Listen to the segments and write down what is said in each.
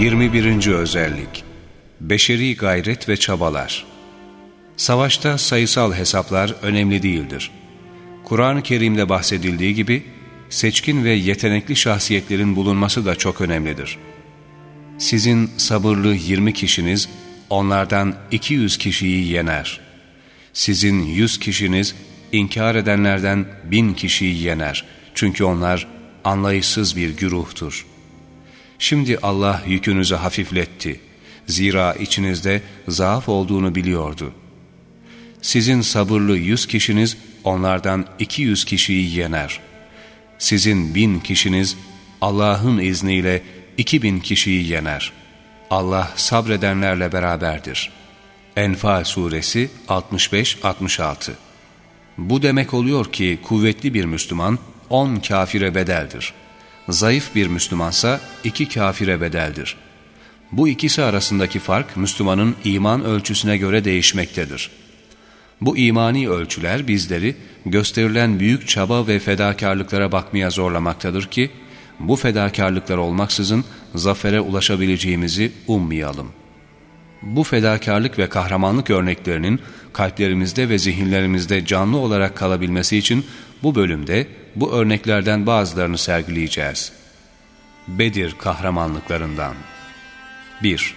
Yirmi birinci özellik Beşeri gayret ve çabalar Savaşta sayısal hesaplar önemli değildir. Kur'an-ı Kerim'de bahsedildiği gibi seçkin ve yetenekli şahsiyetlerin bulunması da çok önemlidir. Sizin sabırlı 20 kişiniz onlardan 200 kişiyi yener. Sizin 100 kişiniz inkar edenlerden 1000 kişiyi yener. Çünkü onlar anlayışsız bir güruhtur. Şimdi Allah yükünüzü hafifletti. Zira içinizde zaaf olduğunu biliyordu. Sizin sabırlı 100 kişiniz onlardan 200 kişiyi yener. Sizin bin kişiniz Allah'ın izniyle 2000 kişiyi yener. Allah sabredenlerle beraberdir. Enfal Suresi 65-66 Bu demek oluyor ki kuvvetli bir Müslüman 10 kafire bedeldir. Zayıf bir Müslümansa 2 kafire bedeldir. Bu ikisi arasındaki fark Müslümanın iman ölçüsüne göre değişmektedir. Bu imani ölçüler bizleri gösterilen büyük çaba ve fedakarlıklara bakmaya zorlamaktadır ki, bu fedakarlıklar olmaksızın zafere ulaşabileceğimizi ummayalım. Bu fedakarlık ve kahramanlık örneklerinin kalplerimizde ve zihinlerimizde canlı olarak kalabilmesi için bu bölümde bu örneklerden bazılarını sergileyeceğiz. Bedir kahramanlıklarından 1.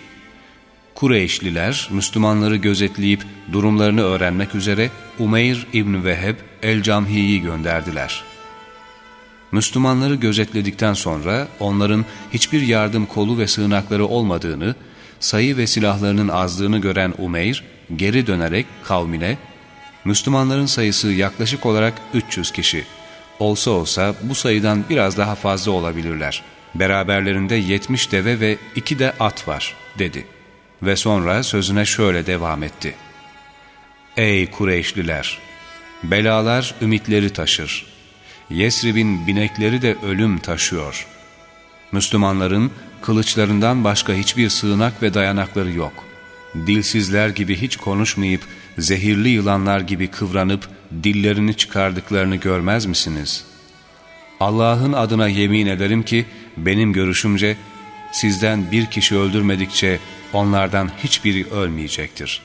Kureyşliler Müslümanları gözetleyip durumlarını öğrenmek üzere Umeyr İbn Veheb el-Camhi'yi gönderdiler. Müslümanları gözetledikten sonra onların hiçbir yardım kolu ve sığınakları olmadığını, sayı ve silahlarının azlığını gören Umeyr geri dönerek kavmine Müslümanların sayısı yaklaşık olarak 300 kişi. Olsa olsa bu sayıdan biraz daha fazla olabilirler. Beraberlerinde 70 deve ve 2 de at var dedi. Ve sonra sözüne şöyle devam etti. Ey Kureyşliler! Belalar ümitleri taşır. Yesrib'in binekleri de ölüm taşıyor. Müslümanların kılıçlarından başka hiçbir sığınak ve dayanakları yok. Dilsizler gibi hiç konuşmayıp, zehirli yılanlar gibi kıvranıp dillerini çıkardıklarını görmez misiniz? Allah'ın adına yemin ederim ki, benim görüşümce, sizden bir kişi öldürmedikçe onlardan hiçbiri ölmeyecektir.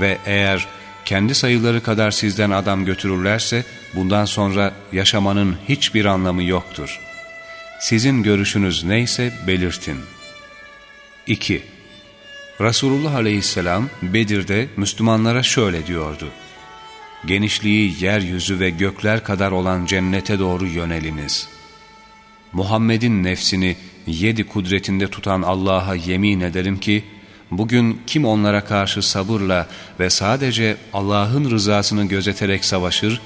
Ve eğer kendi sayıları kadar sizden adam götürürlerse bundan sonra yaşamanın hiçbir anlamı yoktur. Sizin görüşünüz neyse belirtin. 2. Resulullah aleyhisselam Bedir'de Müslümanlara şöyle diyordu. Genişliği yeryüzü ve gökler kadar olan cennete doğru yöneliniz. Muhammed'in nefsini yedi kudretinde tutan Allah'a yemin ederim ki, Bugün kim onlara karşı sabırla ve sadece Allah'ın rızasını gözeterek savaşır,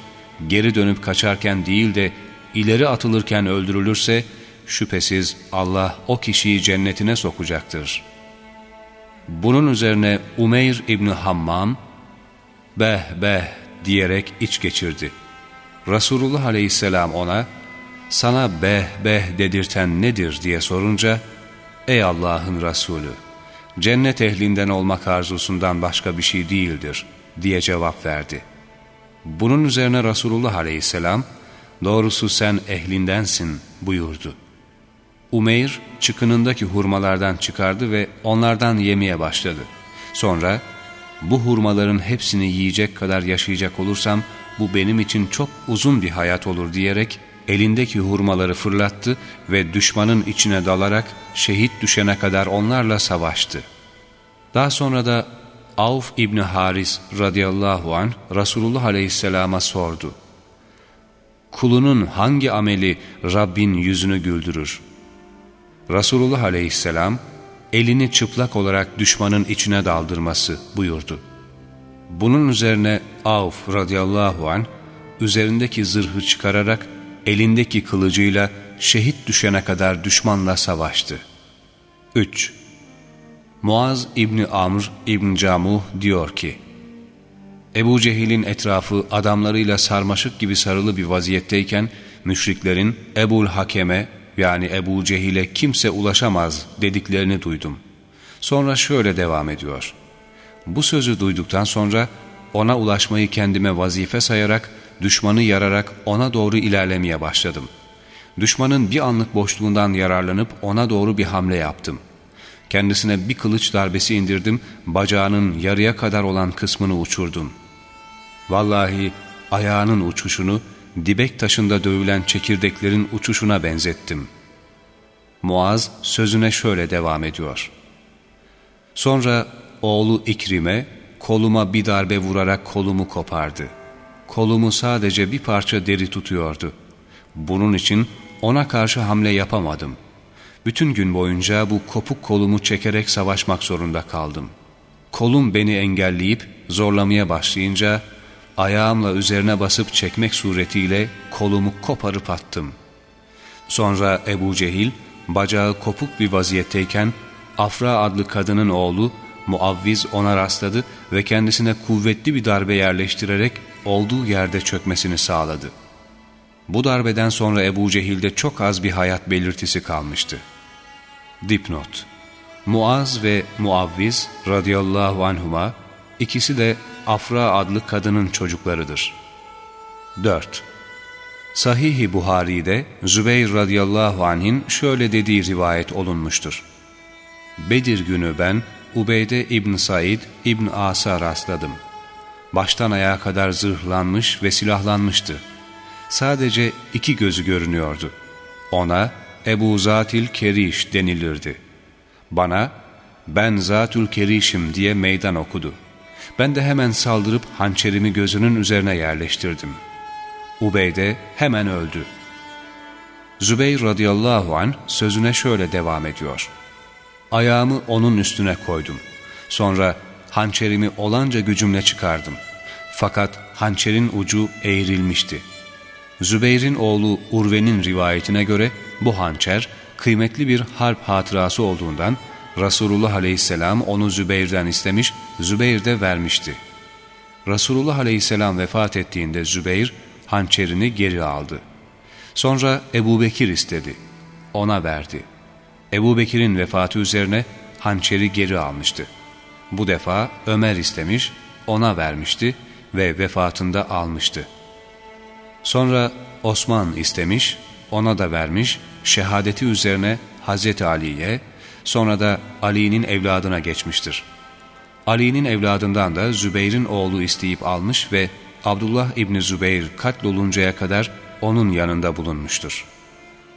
geri dönüp kaçarken değil de ileri atılırken öldürülürse, şüphesiz Allah o kişiyi cennetine sokacaktır. Bunun üzerine Umeyr İbni Hammam, beh beh diyerek iç geçirdi. Resulullah Aleyhisselam ona, sana beh beh dedirten nedir diye sorunca, ey Allah'ın Resulü! cennet ehlinden olmak arzusundan başka bir şey değildir diye cevap verdi. Bunun üzerine Resulullah aleyhisselam doğrusu sen ehlindensin buyurdu. Umeyr çıkınındaki hurmalardan çıkardı ve onlardan yemeye başladı. Sonra bu hurmaların hepsini yiyecek kadar yaşayacak olursam bu benim için çok uzun bir hayat olur diyerek elindeki hurmaları fırlattı ve düşmanın içine dalarak şehit düşene kadar onlarla savaştı. Daha sonra da Avf İbni Haris radıyallahu an Resulullah aleyhisselama sordu. Kulunun hangi ameli Rabbin yüzünü güldürür? Resulullah aleyhisselam elini çıplak olarak düşmanın içine daldırması buyurdu. Bunun üzerine Avf radıyallahu an üzerindeki zırhı çıkararak elindeki kılıcıyla şehit düşene kadar düşmanla savaştı. 3. Muaz İbni Amr İbn Camuh diyor ki, Ebu Cehil'in etrafı adamlarıyla sarmaşık gibi sarılı bir vaziyetteyken, müşriklerin Ebul Hakem'e yani Ebu Cehil'e kimse ulaşamaz dediklerini duydum. Sonra şöyle devam ediyor. Bu sözü duyduktan sonra ona ulaşmayı kendime vazife sayarak düşmanı yararak ona doğru ilerlemeye başladım. Düşmanın bir anlık boşluğundan yararlanıp ona doğru bir hamle yaptım. Kendisine bir kılıç darbesi indirdim, bacağının yarıya kadar olan kısmını uçurdum. Vallahi ayağının uçuşunu dibek taşında dövülen çekirdeklerin uçuşuna benzettim. Muaz sözüne şöyle devam ediyor. Sonra oğlu İkrim'e koluma bir darbe vurarak kolumu kopardı. Kolumu sadece bir parça deri tutuyordu. Bunun için ona karşı hamle yapamadım. Bütün gün boyunca bu kopuk kolumu çekerek savaşmak zorunda kaldım. Kolum beni engelleyip zorlamaya başlayınca ayağımla üzerine basıp çekmek suretiyle kolumu koparıp attım. Sonra Ebu Cehil bacağı kopuk bir vaziyetteyken Afra adlı kadının oğlu Muavviz ona rastladı ve kendisine kuvvetli bir darbe yerleştirerek olduğu yerde çökmesini sağladı. Bu darbeden sonra Ebu Cehil'de çok az bir hayat belirtisi kalmıştı. Dipnot Muaz ve Muavviz radıyallahu anhuma ikisi de Afra adlı kadının çocuklarıdır. 4. Sahih-i Buhari'de Zübeyir radıyallahu anh'in şöyle dediği rivayet olunmuştur. Bedir günü ben Ubeyde İbn Said İbn As'a rastladım. Baştan ayağa kadar zırhlanmış ve silahlanmıştı. Sadece iki gözü görünüyordu. Ona Ebu Zatil Keriş denilirdi. Bana ben Zatül Keriş'im diye meydan okudu. Ben de hemen saldırıp hançerimi gözünün üzerine yerleştirdim. Ubeyde hemen öldü. Zübeyir radıyallahu an sözüne şöyle devam ediyor. Ayağımı onun üstüne koydum. Sonra hançerimi olanca gücümle çıkardım. Fakat hançerin ucu eğrilmişti. Zübeyir'in oğlu Urve'nin rivayetine göre bu hançer kıymetli bir harp hatırası olduğundan Resulullah aleyhisselam onu Zübeyir'den istemiş, Zübeyir de vermişti. Resulullah aleyhisselam vefat ettiğinde Zübeyir hançerini geri aldı. Sonra Ebu Bekir istedi. Ona verdi. Ebu Bekir'in vefatı üzerine hançeri geri almıştı. Bu defa Ömer istemiş, ona vermişti ve vefatında almıştı. Sonra Osman istemiş, ona da vermiş, şehadeti üzerine Hazreti Ali'ye, sonra da Ali'nin evladına geçmiştir. Ali'nin evladından da Zübeyir'in oğlu isteyip almış ve Abdullah İbni Zübeyir katloluncaya kadar onun yanında bulunmuştur.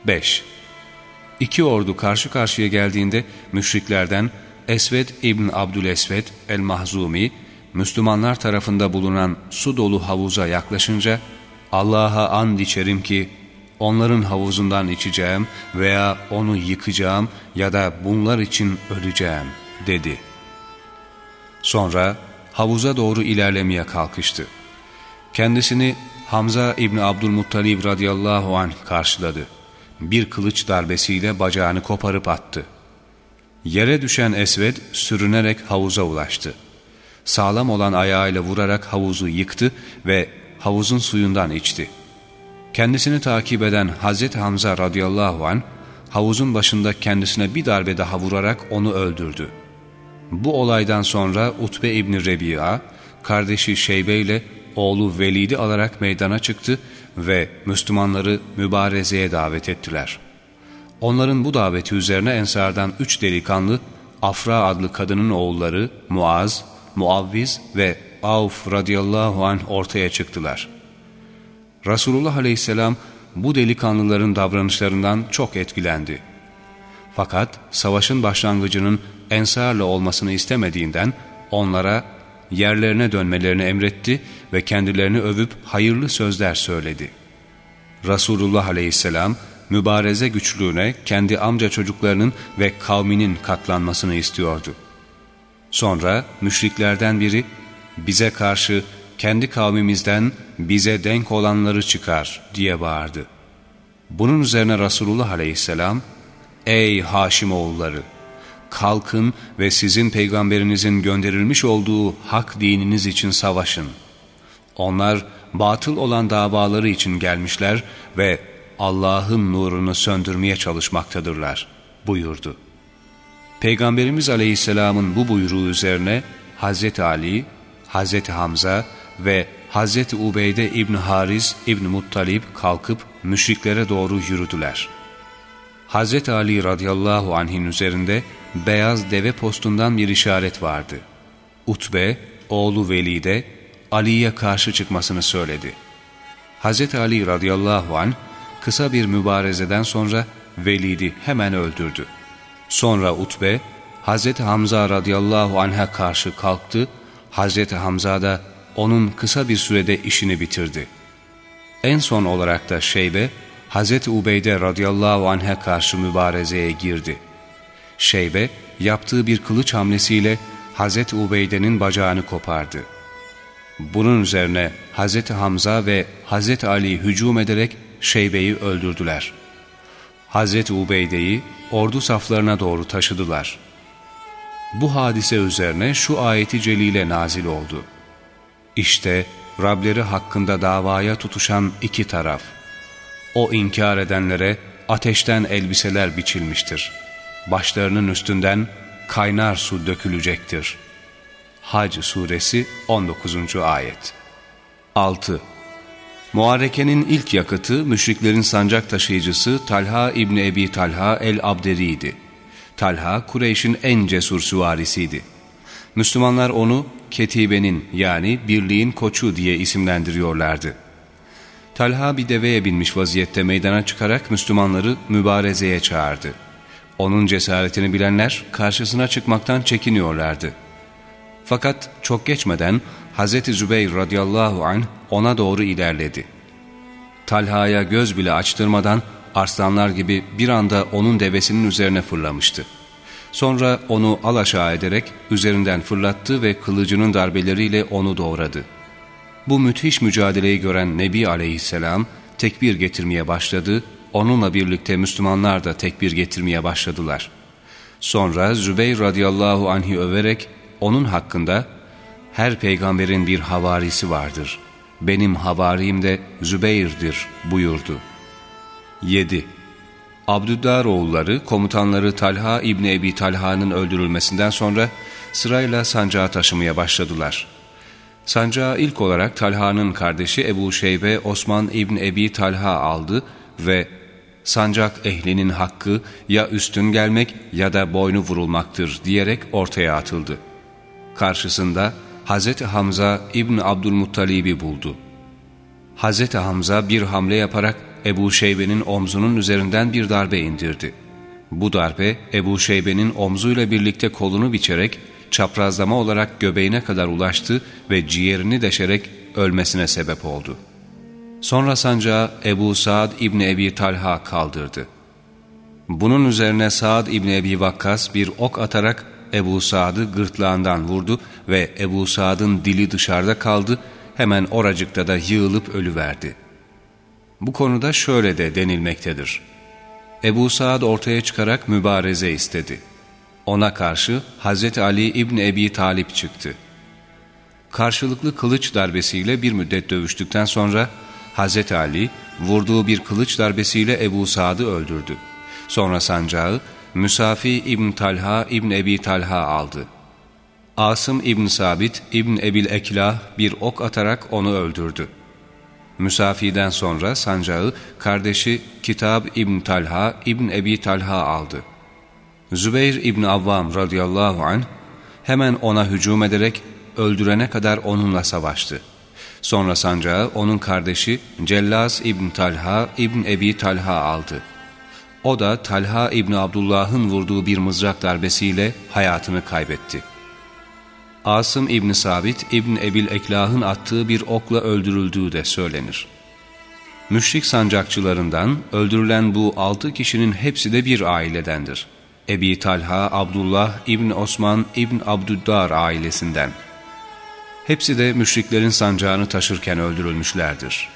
5. İki ordu karşı karşıya geldiğinde müşriklerden Esved İbn Abdülesved el-Mahzumi, Müslümanlar tarafında bulunan su dolu havuza yaklaşınca, Allah'a and içerim ki onların havuzundan içeceğim veya onu yıkacağım ya da bunlar için öleceğim dedi. Sonra havuza doğru ilerlemeye kalkıştı. Kendisini Hamza İbni Abdülmuttalib radıyallahu anh karşıladı. Bir kılıç darbesiyle bacağını koparıp attı. Yere düşen Esved sürünerek havuza ulaştı. Sağlam olan ayağıyla vurarak havuzu yıktı ve havuzun suyundan içti. Kendisini takip eden Hazreti Hamza radıyallahu an havuzun başında kendisine bir darbe daha vurarak onu öldürdü. Bu olaydan sonra Utbe İbni Rebi'a, kardeşi Şeybe ile oğlu Velid'i alarak meydana çıktı ve Müslümanları mübarezeye davet ettiler. Onların bu daveti üzerine Ensardan üç delikanlı Afra adlı kadının oğulları Muaz, Muavviz ve Avf radıyallahu anh ortaya çıktılar. Resulullah aleyhisselam bu delikanlıların davranışlarından çok etkilendi. Fakat savaşın başlangıcının ensarla olmasını istemediğinden onlara yerlerine dönmelerini emretti ve kendilerini övüp hayırlı sözler söyledi. Resulullah aleyhisselam mübareze güçlüğüne kendi amca çocuklarının ve kavminin katlanmasını istiyordu. Sonra müşriklerden biri bize karşı kendi kavmimizden bize denk olanları çıkar diye bağırdı. Bunun üzerine Resulullah aleyhisselam, Ey Haşim oğulları! Kalkın ve sizin peygamberinizin gönderilmiş olduğu hak dininiz için savaşın. Onlar batıl olan davaları için gelmişler ve Allah'ın nurunu söndürmeye çalışmaktadırlar buyurdu. Peygamberimiz Aleyhisselam'ın bu buyruğu üzerine Hz. Ali, Hz. Hamza ve Hazreti Ubeyde İbn Hariz İbn Muttalib kalkıp müşriklere doğru yürüdüler. Hazreti Ali radıyallahu anh'in üzerinde beyaz deve postundan bir işaret vardı. Utbe, oğlu Velid'e Ali'ye karşı çıkmasını söyledi. Hazreti Ali radıyallahu anh kısa bir mübarezeden sonra Velid'i hemen öldürdü. Sonra Utbe, Hazreti Hamza radıyallahu anh'a karşı kalktı, Hazreti Hamza da onun kısa bir sürede işini bitirdi. En son olarak da Şeybe, Hazreti Ubeyde radıyallahu anh'a karşı mübarezeye girdi. Şeybe, yaptığı bir kılıç hamlesiyle Hazreti Ubeyde'nin bacağını kopardı. Bunun üzerine Hazreti Hamza ve Hazreti Ali hücum ederek Şeybe'yi öldürdüler. Hazreti Ubeyde'yi ordu saflarına doğru taşıdılar. Bu hadise üzerine şu ayeti celile nazil oldu. İşte Rableri hakkında davaya tutuşan iki taraf. O inkar edenlere ateşten elbiseler biçilmiştir. Başlarının üstünden kaynar su dökülecektir. Hac Suresi 19. Ayet 6. Muharekenin ilk yakıtı müşriklerin sancak taşıyıcısı Talha İbni Ebi Talha el-Abderi'ydi. Talha Kureyş'in en cesur süvarisiydi. Müslümanlar onu Ketibe'nin yani birliğin koçu diye isimlendiriyorlardı. Talha bir deveye binmiş vaziyette meydana çıkarak Müslümanları mübarezeye çağırdı. Onun cesaretini bilenler karşısına çıkmaktan çekiniyorlardı. Fakat çok geçmeden Hz. Zübeyir radıyallahu anh ona doğru ilerledi. Talha'ya göz bile açtırmadan arslanlar gibi bir anda onun devesinin üzerine fırlamıştı. Sonra onu alaşağı ederek üzerinden fırlattı ve kılıcının darbeleriyle onu doğradı. Bu müthiş mücadeleyi gören Nebi aleyhisselam tekbir getirmeye başladı, onunla birlikte Müslümanlar da tekbir getirmeye başladılar. Sonra Zübeyir radıyallahu anh'i överek onun hakkında her peygamberin bir havarisi vardır. Benim havarim de Zübeyir'dir buyurdu. 7. Abdüddar oğulları komutanları Talha İbni Ebi Talha'nın öldürülmesinden sonra sırayla sancağı taşımaya başladılar. Sancağı ilk olarak Talha'nın kardeşi Ebu Şeybe Osman İbni Ebi Talha aldı ve sancak ehlinin hakkı ya üstün gelmek ya da boynu vurulmaktır diyerek ortaya atıldı. Karşısında Hz. Hamza İbn Abdülmuttalib'i buldu. Hz. Hamza bir hamle yaparak Ebu Şeybe'nin omzunun üzerinden bir darbe indirdi. Bu darbe Ebu Şeybe'nin omzuyla birlikte kolunu biçerek çaprazlama olarak göbeğine kadar ulaştı ve ciğerini deşerek ölmesine sebep oldu. Sonra sancağı Ebu Saad İbni Ebi Talha kaldırdı. Bunun üzerine Saad İbni Ebi Vakkas bir ok atarak Ebu Saad'ı gırtlağından vurdu ve Ebu Saad'ın dili dışarıda kaldı, hemen oracıkta da yığılıp ölüverdi. Bu konuda şöyle de denilmektedir. Ebu Saad ortaya çıkarak mübareze istedi. Ona karşı Hz. Ali İbni Ebi Talip çıktı. Karşılıklı kılıç darbesiyle bir müddet dövüştükten sonra Hz. Ali vurduğu bir kılıç darbesiyle Ebu Saad'ı öldürdü. Sonra sancağı Müsafi İbn Talha İbn Ebi Talha aldı. Asım İbn Sabit İbn Ebil Eklah bir ok atarak onu öldürdü. Müsafi'den sonra sancağı kardeşi Kitab İbn Talha İbn Ebi Talha aldı. Zübeyir İbn Avvam radıyallahu anh hemen ona hücum ederek öldürene kadar onunla savaştı. Sonra sancağı onun kardeşi Cellaz İbn Talha İbn Ebi Talha aldı. O da Talha İbni Abdullah'ın vurduğu bir mızrak darbesiyle hayatını kaybetti. Asım İbni Sabit İbn Ebil Eklah'ın attığı bir okla öldürüldüğü de söylenir. Müşrik sancakçılarından öldürülen bu altı kişinin hepsi de bir ailedendir. Ebi Talha Abdullah İbn Osman İbn Abdüddar ailesinden. Hepsi de müşriklerin sancağını taşırken öldürülmüşlerdir.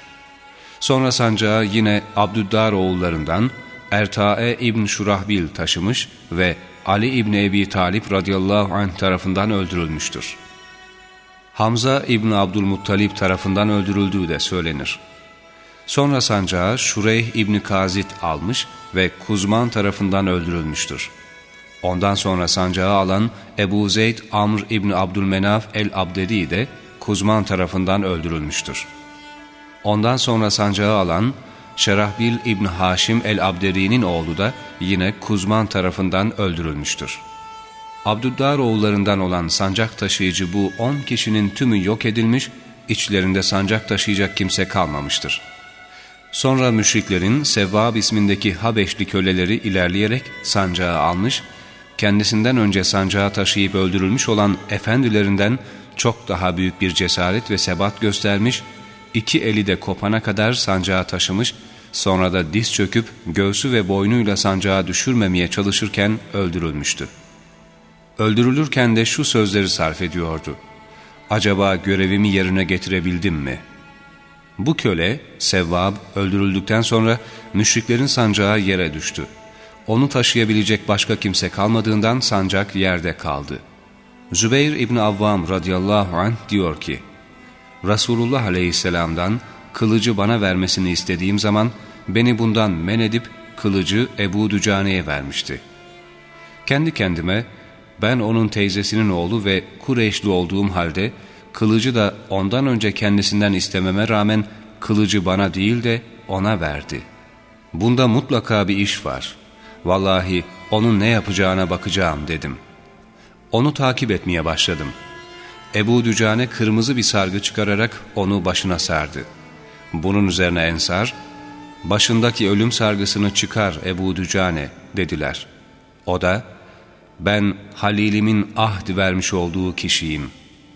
Sonra sancağı yine Abdüddar oğullarından Ertae İbn Şurahbil taşımış ve Ali İbn Ebi Talip radıyallahu anh tarafından öldürülmüştür. Hamza İbn Abdülmuttalip tarafından öldürüldüğü de söylenir. Sonra sancağı Şureyh İbni Kazit almış ve Kuzman tarafından öldürülmüştür. Ondan sonra sancağı alan Ebu Zeyd Amr İbni Abdülmenaf el-Abdedi de Kuzman tarafından öldürülmüştür. Ondan sonra sancağı alan Şerahbil İbn Haşim el-Abderi'nin oğlu da yine Kuzman tarafından öldürülmüştür. Abdüddar oğullarından olan sancak taşıyıcı bu on kişinin tümü yok edilmiş, içlerinde sancak taşıyacak kimse kalmamıştır. Sonra müşriklerin Sevvab ismindeki Habeşli köleleri ilerleyerek sancağı almış, kendisinden önce sancağı taşıyıp öldürülmüş olan efendilerinden çok daha büyük bir cesaret ve sebat göstermiş, iki eli de kopana kadar sancağı taşımış, sonra da diz çöküp göğsü ve boynuyla sancağı düşürmemeye çalışırken öldürülmüştü. Öldürülürken de şu sözleri sarf ediyordu. Acaba görevimi yerine getirebildim mi? Bu köle, Sevvab, öldürüldükten sonra müşriklerin sancağı yere düştü. Onu taşıyabilecek başka kimse kalmadığından sancak yerde kaldı. Zübeyir İbni Avvam radıyallahu anh diyor ki, Resulullah aleyhisselamdan kılıcı bana vermesini istediğim zaman beni bundan men edip kılıcı Ebu Dücane'ye vermişti. Kendi kendime ben onun teyzesinin oğlu ve Kureyşli olduğum halde kılıcı da ondan önce kendisinden istememe rağmen kılıcı bana değil de ona verdi. Bunda mutlaka bir iş var. Vallahi onun ne yapacağına bakacağım dedim. Onu takip etmeye başladım. Ebu Dücane kırmızı bir sargı çıkararak onu başına sardı. Bunun üzerine Ensar, başındaki ölüm sargısını çıkar Ebu Dücane dediler. O da, ben Halilimin ahd vermiş olduğu kişiyim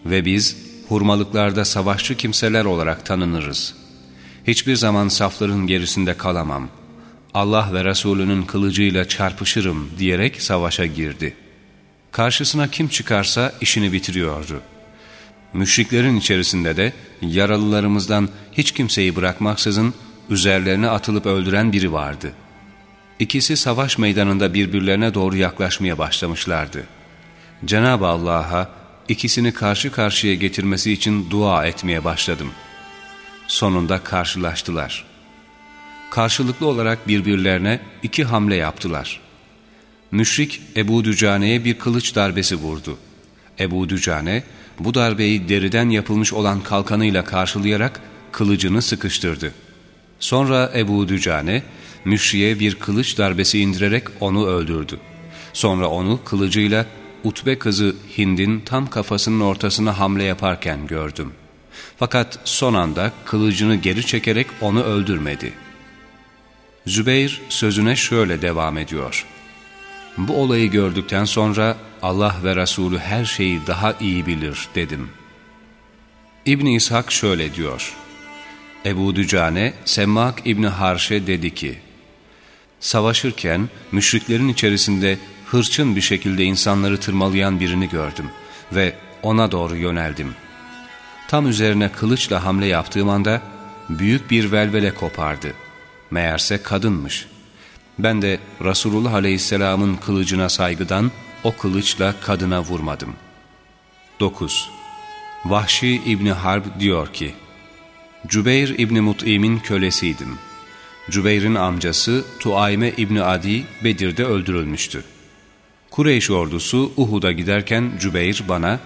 ve biz hurmalıklarda savaşçı kimseler olarak tanınırız. Hiçbir zaman safların gerisinde kalamam. Allah ve Resulünün kılıcıyla çarpışırım diyerek savaşa girdi. Karşısına kim çıkarsa işini bitiriyordu. Müşriklerin içerisinde de yaralılarımızdan hiç kimseyi bırakmaksızın üzerlerine atılıp öldüren biri vardı. İkisi savaş meydanında birbirlerine doğru yaklaşmaya başlamışlardı. Cenab-ı Allah'a ikisini karşı karşıya getirmesi için dua etmeye başladım. Sonunda karşılaştılar. Karşılıklı olarak birbirlerine iki hamle yaptılar. Müşrik Ebu Dücane'ye bir kılıç darbesi vurdu. Ebu Dücane bu darbeyi deriden yapılmış olan kalkanıyla karşılayarak kılıcını sıkıştırdı. Sonra Ebu Dücane müşriye bir kılıç darbesi indirerek onu öldürdü. Sonra onu kılıcıyla Utbe kızı Hind'in tam kafasının ortasına hamle yaparken gördüm. Fakat son anda kılıcını geri çekerek onu öldürmedi. Zübeyir sözüne şöyle devam ediyor. Bu olayı gördükten sonra Allah ve Resulü her şeyi daha iyi bilir dedim. İbn İshak şöyle diyor. Ebu Dücane, Semmak İbni Harşe dedi ki, Savaşırken müşriklerin içerisinde hırçın bir şekilde insanları tırmalayan birini gördüm ve ona doğru yöneldim. Tam üzerine kılıçla hamle yaptığım anda büyük bir velvele kopardı. Meğerse kadınmış. Ben de Resulullah Aleyhisselam'ın kılıcına saygıdan o kılıçla kadına vurmadım. 9. Vahşi İbni Harb diyor ki, Cübeyr İbni Mut'im'in kölesiydim. Cübeyr'in amcası Tuayme İbni Adi Bedir'de öldürülmüştü. Kureyş ordusu Uhud'a giderken Cübeyr bana,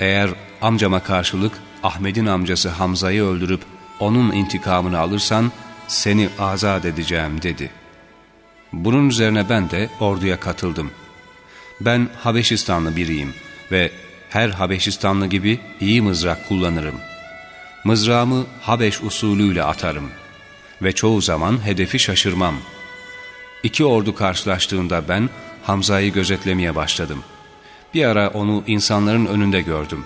eğer amcama karşılık Ahmet'in amcası Hamza'yı öldürüp onun intikamını alırsan seni azat edeceğim dedi. Bunun üzerine ben de orduya katıldım. Ben Habeşistanlı biriyim ve her Habeşistanlı gibi iyi mızrak kullanırım. Mızrağımı Habeş usulüyle atarım ve çoğu zaman hedefi şaşırmam. İki ordu karşılaştığında ben Hamza'yı gözetlemeye başladım. Bir ara onu insanların önünde gördüm.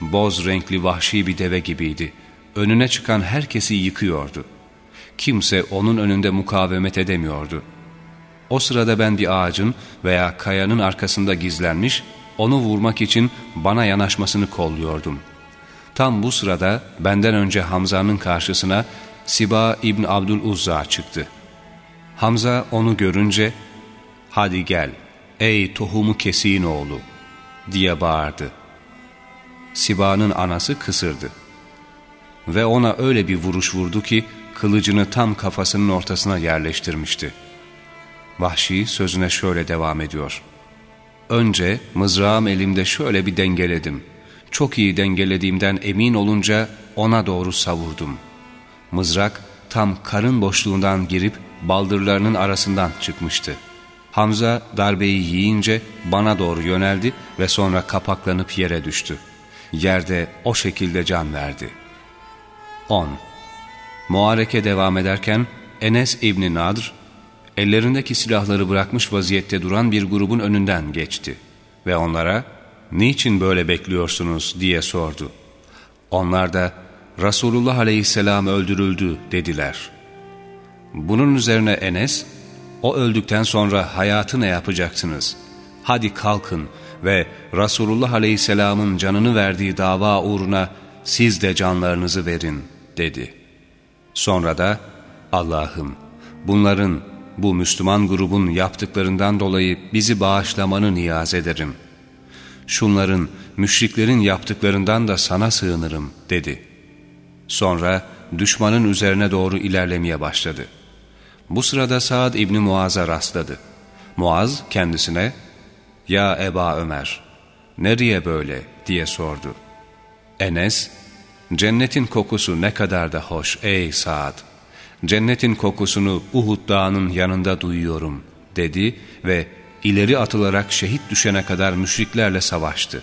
Boz renkli vahşi bir deve gibiydi. Önüne çıkan herkesi yıkıyordu. Kimse onun önünde mukavemet edemiyordu. O sırada ben bir ağacın veya kayanın arkasında gizlenmiş, onu vurmak için bana yanaşmasını kolluyordum. Tam bu sırada benden önce Hamza'nın karşısına Siba İbn Abdül Uzza çıktı. Hamza onu görünce hadi gel ey tohumu kesiğin oğlu diye bağırdı. Siba'nın anası kısırdı. Ve ona öyle bir vuruş vurdu ki kılıcını tam kafasının ortasına yerleştirmişti. Vahşi sözüne şöyle devam ediyor. Önce mızrağım elimde şöyle bir dengeledim. Çok iyi dengelediğimden emin olunca ona doğru savurdum. Mızrak tam karın boşluğundan girip baldırlarının arasından çıkmıştı. Hamza darbeyi yiyince bana doğru yöneldi ve sonra kapaklanıp yere düştü. Yerde o şekilde can verdi. 10. Muhareke devam ederken Enes İbni Nadr, ellerindeki silahları bırakmış vaziyette duran bir grubun önünden geçti ve onlara ''Niçin böyle bekliyorsunuz?'' diye sordu. Onlar da ''Resulullah Aleyhisselam öldürüldü'' dediler. Bunun üzerine Enes, ''O öldükten sonra hayatı ne yapacaksınız? Hadi kalkın ve Resulullah Aleyhisselam'ın canını verdiği dava uğruna siz de canlarınızı verin.'' dedi. Sonra da Allah'ım bunların bu Müslüman grubun yaptıklarından dolayı bizi bağışlamanı niyaz ederim. Şunların, müşriklerin yaptıklarından da sana sığınırım dedi. Sonra düşmanın üzerine doğru ilerlemeye başladı. Bu sırada Saad İbni Muaz'a rastladı. Muaz kendisine, ''Ya Eba Ömer, nereye böyle?'' diye sordu. Enes, ''Cennetin kokusu ne kadar da hoş ey Saad.'' Cennetin kokusunu Uhud dağının yanında duyuyorum dedi ve ileri atılarak şehit düşene kadar müşriklerle savaştı.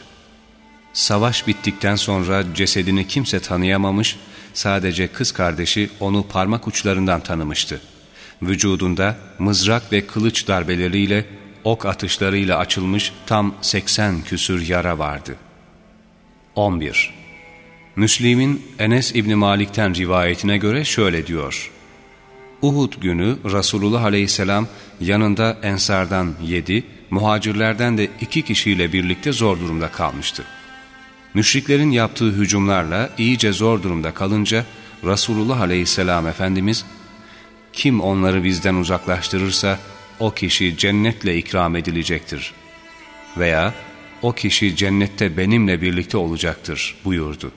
Savaş bittikten sonra cesedini kimse tanıyamamış, sadece kız kardeşi onu parmak uçlarından tanımıştı. Vücudunda mızrak ve kılıç darbeleriyle, ok atışlarıyla açılmış tam 80 küsür yara vardı. 11. Müslim'in Enes İbni Malik'ten rivayetine göre şöyle diyor. Uhud günü Resulullah aleyhisselam yanında ensardan yedi, muhacirlerden de iki kişiyle birlikte zor durumda kalmıştı. Müşriklerin yaptığı hücumlarla iyice zor durumda kalınca Resulullah aleyhisselam Efendimiz, kim onları bizden uzaklaştırırsa o kişi cennetle ikram edilecektir veya o kişi cennette benimle birlikte olacaktır buyurdu.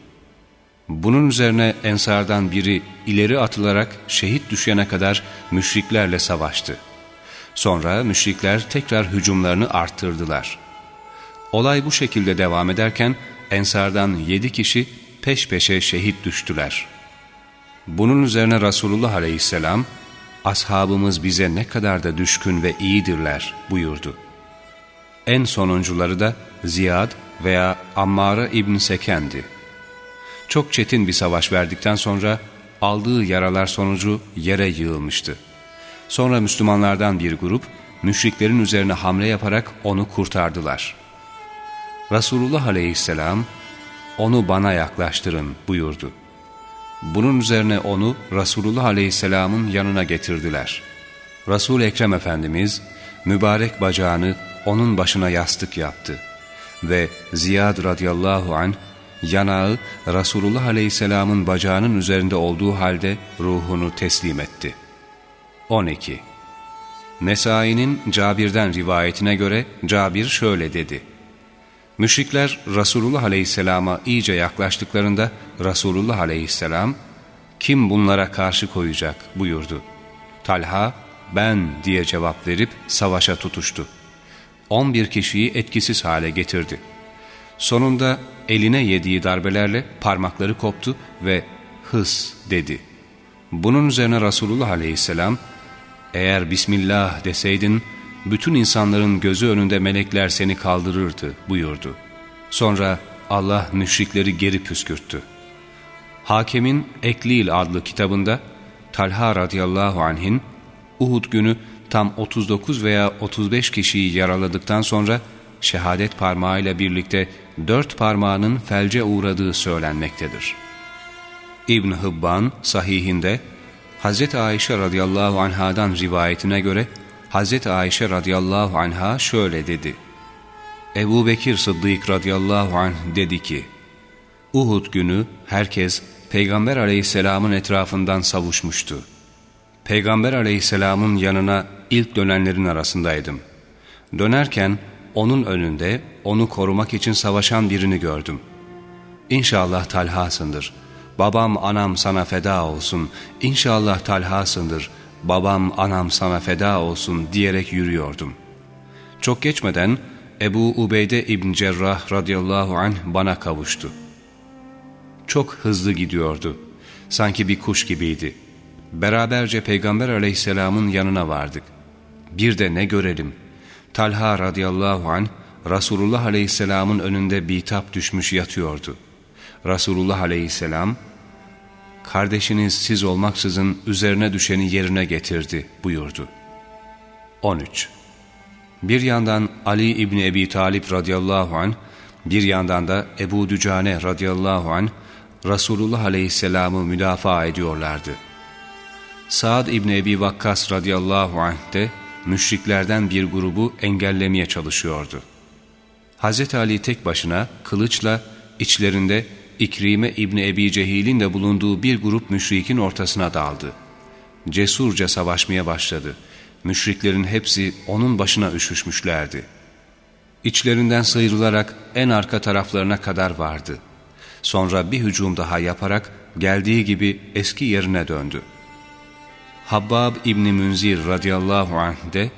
Bunun üzerine ensardan biri ileri atılarak şehit düşene kadar müşriklerle savaştı. Sonra müşrikler tekrar hücumlarını arttırdılar. Olay bu şekilde devam ederken ensardan yedi kişi peş peşe şehit düştüler. Bunun üzerine Resulullah aleyhisselam, ashabımız bize ne kadar da düşkün ve iyidirler buyurdu. En sonuncuları da Ziyad veya Ammara İbn Seken'di çok çetin bir savaş verdikten sonra aldığı yaralar sonucu yere yığılmıştı. Sonra Müslümanlardan bir grup müşriklerin üzerine hamle yaparak onu kurtardılar. Resulullah aleyhisselam onu bana yaklaştırın buyurdu. Bunun üzerine onu Resulullah aleyhisselamın yanına getirdiler. Resul Ekrem Efendimiz mübarek bacağını onun başına yastık yaptı ve Ziyad radıyallahu anh yanağı Resulullah Aleyhisselam'ın bacağının üzerinde olduğu halde ruhunu teslim etti. 12. Nesai'nin Cabir'den rivayetine göre Cabir şöyle dedi. Müşrikler Resulullah Aleyhisselam'a iyice yaklaştıklarında Resulullah Aleyhisselam kim bunlara karşı koyacak buyurdu. Talha ben diye cevap verip savaşa tutuştu. 11 kişiyi etkisiz hale getirdi. Sonunda eline yediği darbelerle parmakları koptu ve hıs dedi. Bunun üzerine Resulullah aleyhisselam eğer Bismillah deseydin bütün insanların gözü önünde melekler seni kaldırırdı buyurdu. Sonra Allah müşrikleri geri püskürttü. Hakem'in Eklil adlı kitabında Talha radıyallahu anh'in Uhud günü tam 39 veya 35 kişiyi yaraladıktan sonra şehadet parmağıyla birlikte dört parmağının felce uğradığı söylenmektedir. İbn Hıbban sahihinde Hz. Ayşe radıyallahu anhadan rivayetine göre Hz. Ayşe radıyallahu anha şöyle dedi. Ebu Bekir Sıddık radıyallahu anh dedi ki, Uhud günü herkes Peygamber aleyhisselamın etrafından savuşmuştu. Peygamber aleyhisselamın yanına ilk dönenlerin arasındaydım. Dönerken onun önünde onu korumak için savaşan birini gördüm. İnşallah Talha'sındır. Babam anam sana feda olsun. İnşallah Talha'sındır. Babam anam sana feda olsun diyerek yürüyordum. Çok geçmeden Ebu Ubeyde İbn Cerrah radıyallahu anh bana kavuştu. Çok hızlı gidiyordu. Sanki bir kuş gibiydi. Beraberce Peygamber aleyhisselamın yanına vardık. Bir de ne görelim. Talha radıyallahu anh Resulullah aleyhisselamın önünde bitap düşmüş yatıyordu. Resulullah aleyhisselam, kardeşiniz siz olmaksızın üzerine düşeni yerine getirdi buyurdu. 13. Bir yandan Ali İbni Ebi Talip radıyallahu anh, bir yandan da Ebu Dücane radıyallahu anh, Resulullah aleyhisselamı müdafaa ediyorlardı. Saad İbni Ebi Vakkas radıyallahu anh de müşriklerden bir grubu engellemeye çalışıyordu. Hz. Ali tek başına kılıçla içlerinde İkrime İbni Ebi Cehil'in de bulunduğu bir grup müşrikin ortasına daldı. Cesurca savaşmaya başladı. Müşriklerin hepsi onun başına üşüşmüşlerdi. İçlerinden sıyrılarak en arka taraflarına kadar vardı. Sonra bir hücum daha yaparak geldiği gibi eski yerine döndü. Habbab İbni Münzir radıyallahu anh de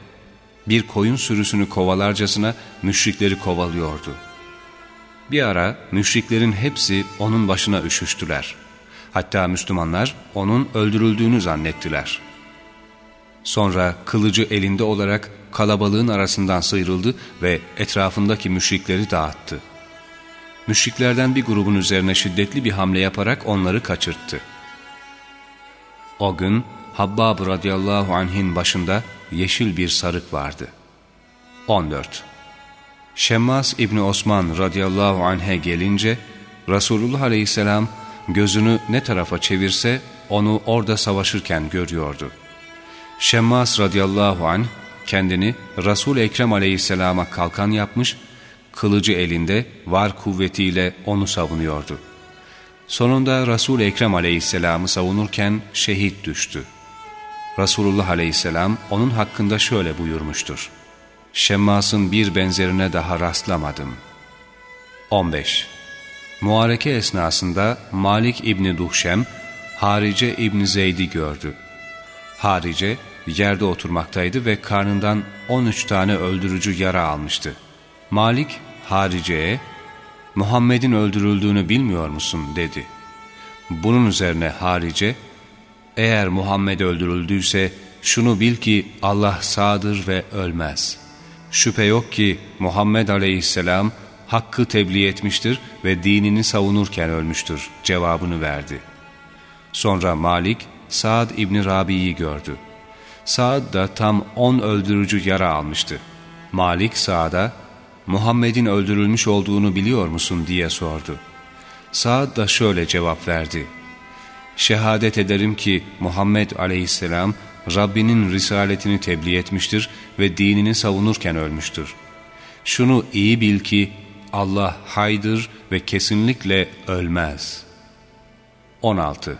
bir koyun sürüsünü kovalarcasına müşrikleri kovalıyordu. Bir ara müşriklerin hepsi onun başına üşüştüler. Hatta Müslümanlar onun öldürüldüğünü zannettiler. Sonra kılıcı elinde olarak kalabalığın arasından sıyrıldı ve etrafındaki müşrikleri dağıttı. Müşriklerden bir grubun üzerine şiddetli bir hamle yaparak onları kaçırttı. O gün Habbab radıyallahu anh'in başında yeşil bir sarık vardı. 14. Şemmas İbni Osman radıyallahu anh'e gelince Resulullah aleyhisselam gözünü ne tarafa çevirse onu orada savaşırken görüyordu. Şemmas radıyallahu anh kendini Resul-i Ekrem aleyhisselama kalkan yapmış, kılıcı elinde var kuvvetiyle onu savunuyordu. Sonunda Resul-i Ekrem aleyhisselamı savunurken şehit düştü. Resulullah aleyhisselam onun hakkında şöyle buyurmuştur. Şemmas'ın bir benzerine daha rastlamadım. 15. Muhareke esnasında Malik İbni Duhşem, Harice İbni Zeyd'i gördü. Harice yerde oturmaktaydı ve karnından 13 tane öldürücü yara almıştı. Malik Harice'ye, Muhammed'in öldürüldüğünü bilmiyor musun dedi. Bunun üzerine Harice, eğer Muhammed öldürüldüyse şunu bil ki Allah sağdır ve ölmez. Şüphe yok ki Muhammed aleyhisselam hakkı tebliğ etmiştir ve dinini savunurken ölmüştür cevabını verdi. Sonra Malik Saad İbni Rabi'yi gördü. Saad da tam on öldürücü yara almıştı. Malik Saad'a Muhammed'in öldürülmüş olduğunu biliyor musun diye sordu. Saad da şöyle cevap verdi. Şehadet ederim ki Muhammed aleyhisselam Rabbinin risaletini tebliğ etmiştir ve dinini savunurken ölmüştür. Şunu iyi bil ki Allah haydır ve kesinlikle ölmez. 16.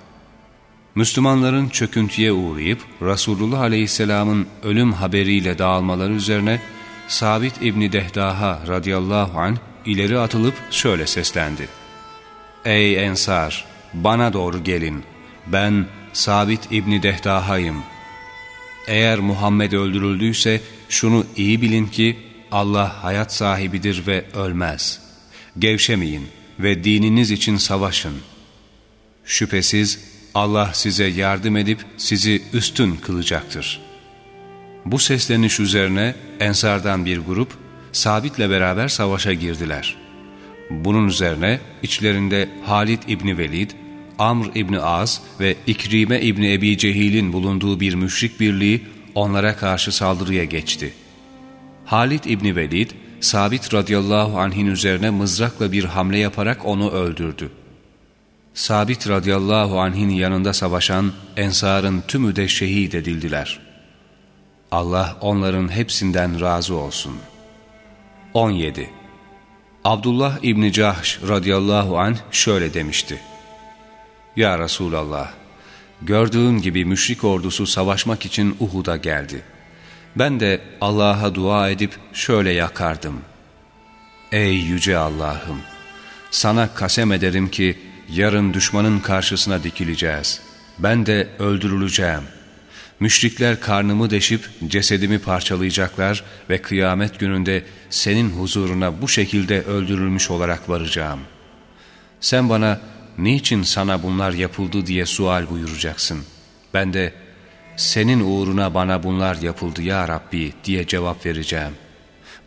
Müslümanların çöküntüye uğrayıp Resulullah Aleyhisselam'ın ölüm haberiyle dağılmaları üzerine Sabit İbni Dehdaha radıyallahu anh ileri atılıp şöyle seslendi. Ey Ensar! Bana doğru gelin. Ben Sabit İbni Dehdaha'yım. Eğer Muhammed öldürüldüyse şunu iyi bilin ki Allah hayat sahibidir ve ölmez. Gevşemeyin ve dininiz için savaşın. Şüphesiz Allah size yardım edip sizi üstün kılacaktır. Bu sesleniş üzerine Ensardan bir grup Sabit'le beraber savaşa girdiler. Bunun üzerine içlerinde Halid İbni Velid, Amr İbni Az ve İkrime İbni Ebi Cehil'in bulunduğu bir müşrik birliği onlara karşı saldırıya geçti. Halid İbni Velid, Sabit radıyallahu anh'in üzerine mızrakla bir hamle yaparak onu öldürdü. Sabit radıyallahu anh'in yanında savaşan ensarın tümü de şehit edildiler. Allah onların hepsinden razı olsun. 17. Abdullah İbni Cahş radıyallahu anh şöyle demişti. Ya Resulallah, gördüğün gibi müşrik ordusu savaşmak için Uhud'a geldi. Ben de Allah'a dua edip şöyle yakardım. Ey yüce Allah'ım! Sana kasem ederim ki yarın düşmanın karşısına dikileceğiz. Ben de öldürüleceğim. Müşrikler karnımı deşip cesedimi parçalayacaklar ve kıyamet gününde senin huzuruna bu şekilde öldürülmüş olarak varacağım. Sen bana niçin sana bunlar yapıldı diye sual buyuracaksın. Ben de senin uğruna bana bunlar yapıldı ya Rabbi diye cevap vereceğim.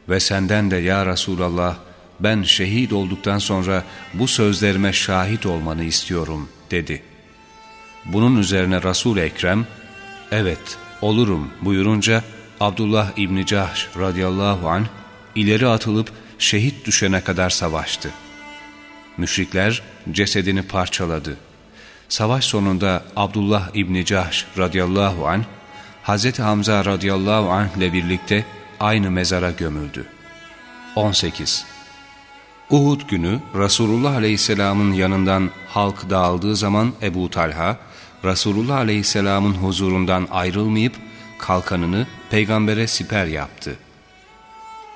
Ve senden de ya Resulallah ben şehit olduktan sonra bu sözlerime şahit olmanı istiyorum dedi. Bunun üzerine Resul Ekrem evet olurum buyurunca Abdullah İbni Cahş radıyallahu anh ileri atılıp şehit düşene kadar savaştı. Müşrikler cesedini parçaladı. Savaş sonunda Abdullah İbni Cahş radıyallahu anh Hz. Hamza radıyallahu anh ile birlikte aynı mezara gömüldü. 18. Uhud günü Resulullah Aleyhisselam'ın yanından halk dağıldığı zaman Ebu Talha, Resulullah Aleyhisselam'ın huzurundan ayrılmayıp kalkanını peygambere siper yaptı.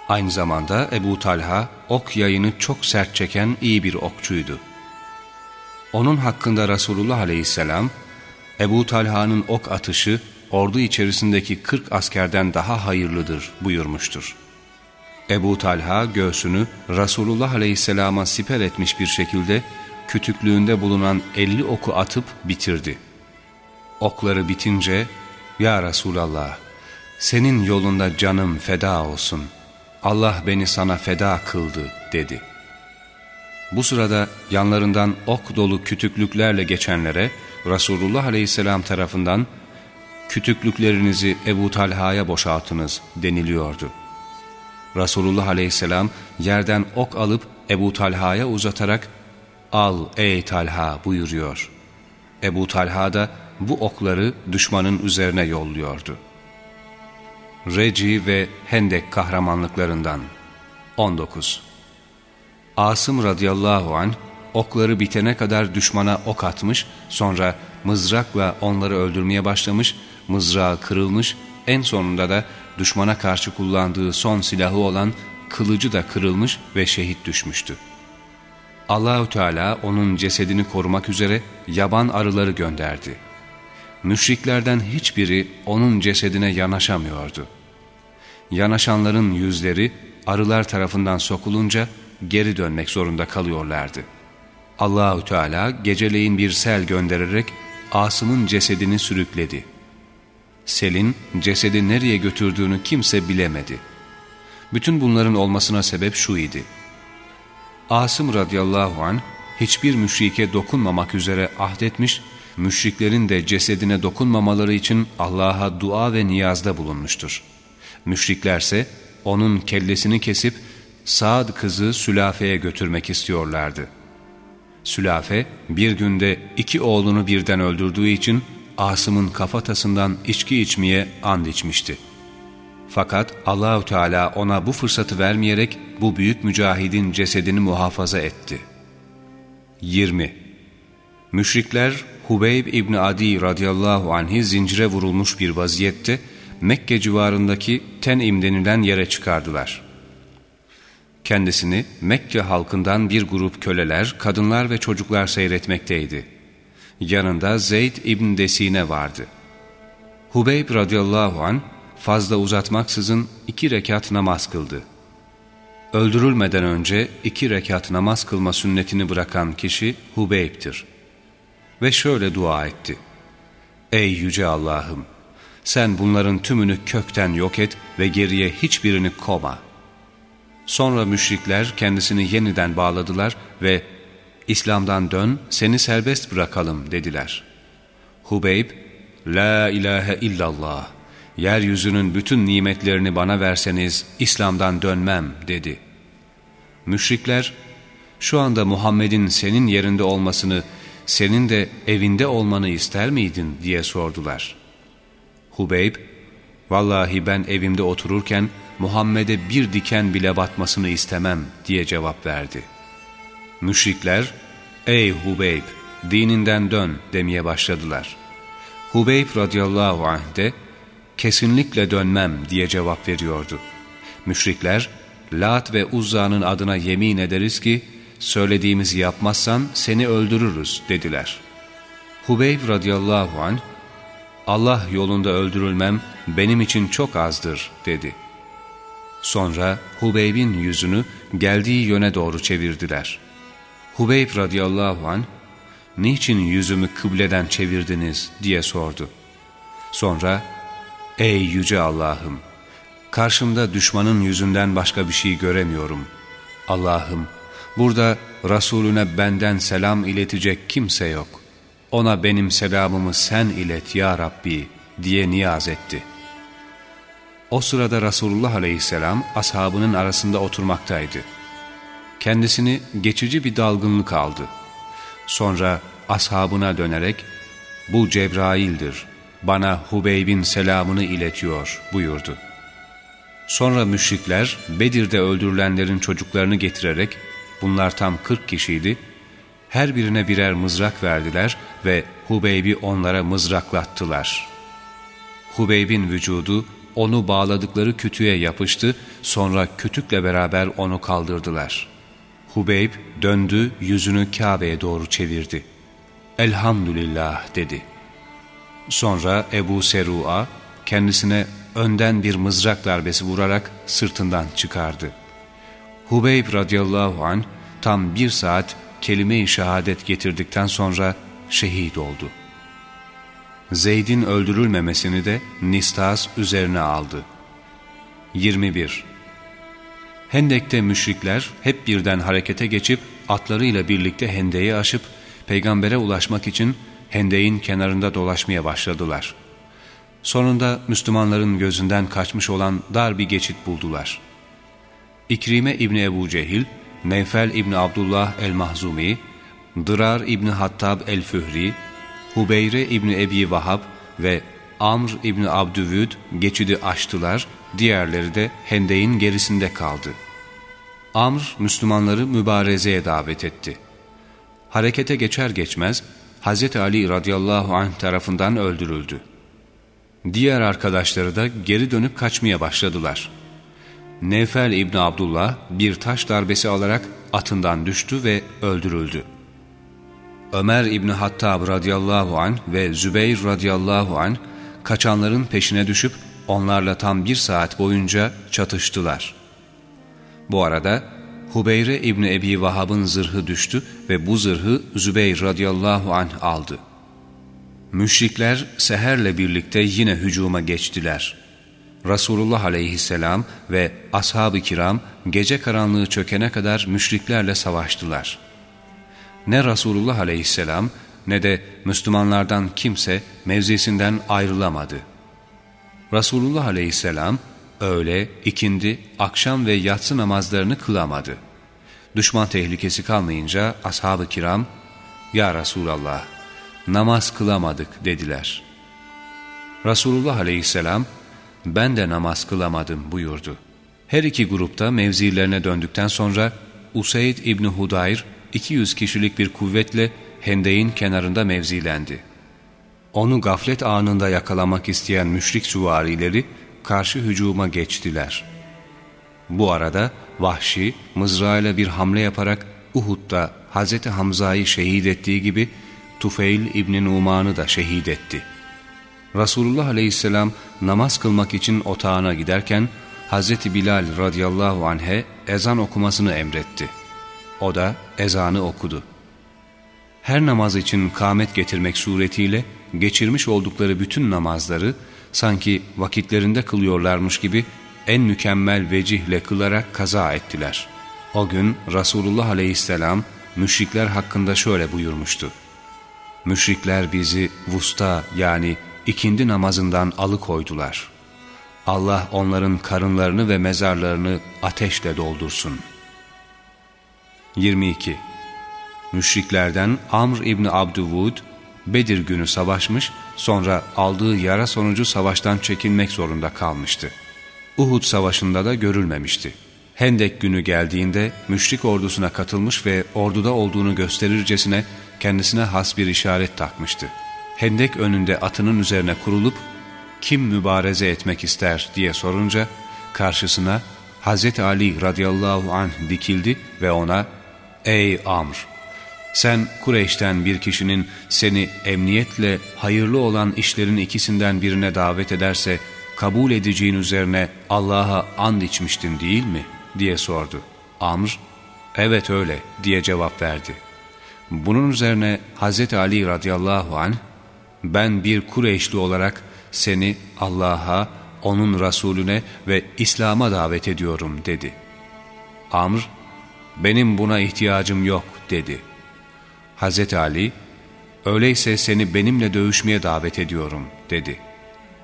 Aynı zamanda Ebu Talha ok yayını çok sert çeken iyi bir okçuydu. Onun hakkında Resulullah Aleyhisselam, Ebu Talha'nın ok atışı ordu içerisindeki 40 askerden daha hayırlıdır buyurmuştur. Ebu Talha göğsünü Resulullah Aleyhisselam'a siper etmiş bir şekilde kütüklüğünde bulunan elli oku atıp bitirdi. Okları bitince, ''Ya Resulallah, senin yolunda canım feda olsun. Allah beni sana feda kıldı.'' dedi. Bu sırada yanlarından ok dolu kütüklüklerle geçenlere Resulullah Aleyhisselam tarafından ''Kütüklüklerinizi Ebu Talha'ya boşaltınız.'' deniliyordu. Resulullah aleyhisselam yerden ok alıp Ebu Talha'ya uzatarak ''Al ey Talha'' buyuruyor. Ebu Talha da bu okları düşmanın üzerine yolluyordu. Reci ve Hendek kahramanlıklarından 19 Asım radıyallahu an okları bitene kadar düşmana ok atmış, sonra mızrakla onları öldürmeye başlamış, mızrağı kırılmış, en sonunda da düşmana karşı kullandığı son silahı olan kılıcı da kırılmış ve şehit düşmüştü. Allahü Teala onun cesedini korumak üzere yaban arıları gönderdi. Müşriklerden hiçbiri onun cesedine yanaşamıyordu. Yanaşanların yüzleri arılar tarafından sokulunca geri dönmek zorunda kalıyorlardı. Allahü Teala geceleyin bir sel göndererek Asım'ın cesedini sürükledi. Selin cesedi nereye götürdüğünü kimse bilemedi. Bütün bunların olmasına sebep şu idi. Asım radıyallahu an hiçbir müşrike dokunmamak üzere ahdetmiş, müşriklerin de cesedine dokunmamaları için Allah'a dua ve niyazda bulunmuştur. Müşriklerse onun kellesini kesip Saad kızı Sülafe'ye götürmek istiyorlardı. Sülafe bir günde iki oğlunu birden öldürdüğü için Asım'ın kafatasından içki içmeye and içmişti. Fakat Allahü Teala ona bu fırsatı vermeyerek bu büyük mücahidin cesedini muhafaza etti. 20. Müşrikler Hubeyb İbni Adi radıyallahu anh'i zincire vurulmuş bir vaziyette Mekke civarındaki Ten'im denilen yere çıkardılar. Kendisini Mekke halkından bir grup köleler, kadınlar ve çocuklar seyretmekteydi. Yanında Zeyd İbn Desine vardı. Hubeyb radıyallahu an fazla uzatmaksızın iki rekat namaz kıldı. Öldürülmeden önce iki rekat namaz kılma sünnetini bırakan kişi Hubeyb'tir. Ve şöyle dua etti. Ey yüce Allah'ım! Sen bunların tümünü kökten yok et ve geriye hiçbirini koma. Sonra müşrikler kendisini yeniden bağladılar ve İslam'dan dön, seni serbest bırakalım dediler. Hubeyb, La ilahe illallah, yeryüzünün bütün nimetlerini bana verseniz İslam'dan dönmem dedi. Müşrikler, şu anda Muhammed'in senin yerinde olmasını, senin de evinde olmanı ister miydin diye sordular. Hubeyb, vallahi ben evimde otururken Muhammed'e bir diken bile batmasını istemem diye cevap verdi.'' Müşrikler, ''Ey Hubeyb, dininden dön.'' demeye başladılar. Hubeyb radıyallahu anh de, ''Kesinlikle dönmem.'' diye cevap veriyordu. Müşrikler, Lat ve Uzza'nın adına yemin ederiz ki, söylediğimizi yapmazsan seni öldürürüz dediler. Hubeyb radıyallahu anh, Allah yolunda öldürülmem benim için çok azdır dedi. Sonra Hubeyb'in yüzünü geldiği yöne doğru çevirdiler. Hubeyb radıyallahu an niçin yüzümü kıbleden çevirdiniz diye sordu. Sonra ey yüce Allah'ım karşımda düşmanın yüzünden başka bir şey göremiyorum. Allah'ım burada Resulüne benden selam iletecek kimse yok. Ona benim selamımı sen ilet ya Rabbi diye niyaz etti. O sırada Resulullah aleyhisselam ashabının arasında oturmaktaydı. Kendisini geçici bir dalgınlık aldı. Sonra ashabına dönerek bu Cebrail'dir bana Hubeyb'in selamını iletiyor buyurdu. Sonra müşrikler Bedir'de öldürülenlerin çocuklarını getirerek bunlar tam 40 kişiydi. Her birine birer mızrak verdiler ve Hubeyb'i onlara mızraklattılar. Hubeyb'in vücudu onu bağladıkları kütüğe yapıştı sonra kütükle beraber onu kaldırdılar. Hubeyb döndü yüzünü Kabe'ye doğru çevirdi. Elhamdülillah dedi. Sonra Ebu Seru'a kendisine önden bir mızrak darbesi vurarak sırtından çıkardı. Hubeyb radıyallahu an tam bir saat kelime-i şehadet getirdikten sonra şehit oldu. Zeyd'in öldürülmemesini de Nistas üzerine aldı. 21. Hendek'te müşrikler hep birden harekete geçip atlarıyla birlikte hendeyi aşıp peygambere ulaşmak için hendeyin kenarında dolaşmaya başladılar. Sonunda Müslümanların gözünden kaçmış olan dar bir geçit buldular. İkrime İbni Ebu Cehil, Nevfel İbni Abdullah el-Mahzumi, Dırar İbni Hattab el-Führi, Hubeyre İbni Ebi Vahab ve Amr İbni Abdüvüd geçidi açtılar, diğerleri de hendeyin gerisinde kaldı. Amr Müslümanları mübarezeye davet etti. Harekete geçer geçmez Hz. Ali radıyallahu anh tarafından öldürüldü. Diğer arkadaşları da geri dönüp kaçmaya başladılar. Nevfel İbni Abdullah bir taş darbesi alarak atından düştü ve öldürüldü. Ömer İbni Hattab radıyallahu anh ve Zübeyir radıyallahu anh kaçanların peşine düşüp onlarla tam bir saat boyunca çatıştılar. Bu arada Hubeyre İbni Ebi Vahab'ın zırhı düştü ve bu zırhı Zübeyir radıyallahu anh aldı. Müşrikler seherle birlikte yine hücuma geçtiler. Resulullah aleyhisselam ve ashab-ı kiram gece karanlığı çökene kadar müşriklerle savaştılar. Ne Resulullah aleyhisselam ne de Müslümanlardan kimse mevzisinden ayrılamadı. Resulullah aleyhisselam öğle, ikindi, akşam ve yatsı namazlarını kılamadı. Düşman tehlikesi kalmayınca ashab-ı kiram, ''Ya Resulallah, namaz kılamadık.'' dediler. Resulullah aleyhisselam, ''Ben de namaz kılamadım.'' buyurdu. Her iki grupta mevzilerine döndükten sonra Usaid İbni Hudayr 200 kişilik bir kuvvetle hendeyin kenarında mevzilendi. Onu gaflet anında yakalamak isteyen müşrik süvarileri karşı hücuma geçtiler. Bu arada Vahşi mızrağıyla bir hamle yaparak Uhud'da Hz. Hamza'yı şehit ettiği gibi Tufeil İbni Numan'ı da şehit etti. Resulullah aleyhisselam namaz kılmak için otağına giderken Hz. Bilal radıyallahu anh'e ezan okumasını emretti. O da ezanı okudu. Her namaz için kâmet getirmek suretiyle geçirmiş oldukları bütün namazları sanki vakitlerinde kılıyorlarmış gibi en mükemmel vecihle kılarak kaza ettiler. O gün Resulullah aleyhisselam müşrikler hakkında şöyle buyurmuştu. Müşrikler bizi vusta yani ikindi namazından alıkoydular. Allah onların karınlarını ve mezarlarını ateşle doldursun. 22. Müşriklerden Amr İbni Abdüvud, Bedir günü savaşmış, sonra aldığı yara sonucu savaştan çekilmek zorunda kalmıştı. Uhud savaşında da görülmemişti. Hendek günü geldiğinde müşrik ordusuna katılmış ve orduda olduğunu gösterircesine kendisine has bir işaret takmıştı. Hendek önünde atının üzerine kurulup kim mübareze etmek ister diye sorunca karşısına Hz. Ali radıyallahu anh dikildi ve ona ''Ey Amr! Sen Kureyş'ten bir kişinin seni emniyetle hayırlı olan işlerin ikisinden birine davet ederse kabul edeceğin üzerine Allah'a and içmiştin değil mi? diye sordu. Amr, evet öyle diye cevap verdi. Bunun üzerine Hz. Ali radıyallahu anh, ben bir Kureyşli olarak seni Allah'a, onun Resulüne ve İslam'a davet ediyorum dedi. Amr, benim buna ihtiyacım yok dedi. Hz. Ali, öyleyse seni benimle dövüşmeye davet ediyorum dedi.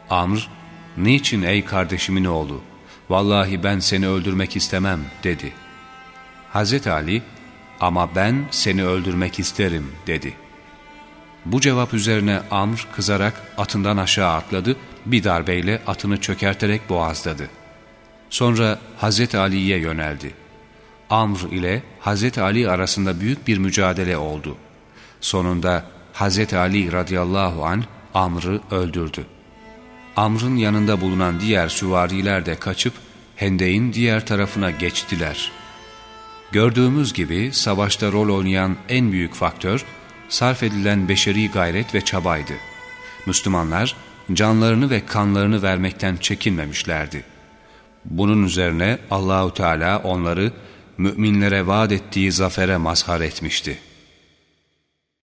Amr, niçin ey kardeşimin oğlu, vallahi ben seni öldürmek istemem dedi. Hz. Ali, ama ben seni öldürmek isterim dedi. Bu cevap üzerine Amr kızarak atından aşağı atladı, bir darbeyle atını çökerterek boğazladı. Sonra Hz. Ali'ye yöneldi. Amr ile Hz. Ali arasında büyük bir mücadele oldu. Sonunda Hz. Ali radıyallahu an Amr'ı öldürdü. Amr'ın yanında bulunan diğer süvariler de kaçıp hendeyin diğer tarafına geçtiler. Gördüğümüz gibi savaşta rol oynayan en büyük faktör sarf edilen beşeri gayret ve çabaydı. Müslümanlar canlarını ve kanlarını vermekten çekinmemişlerdi. Bunun üzerine Allahu Teala onları müminlere vaat ettiği zafere mazhar etmişti.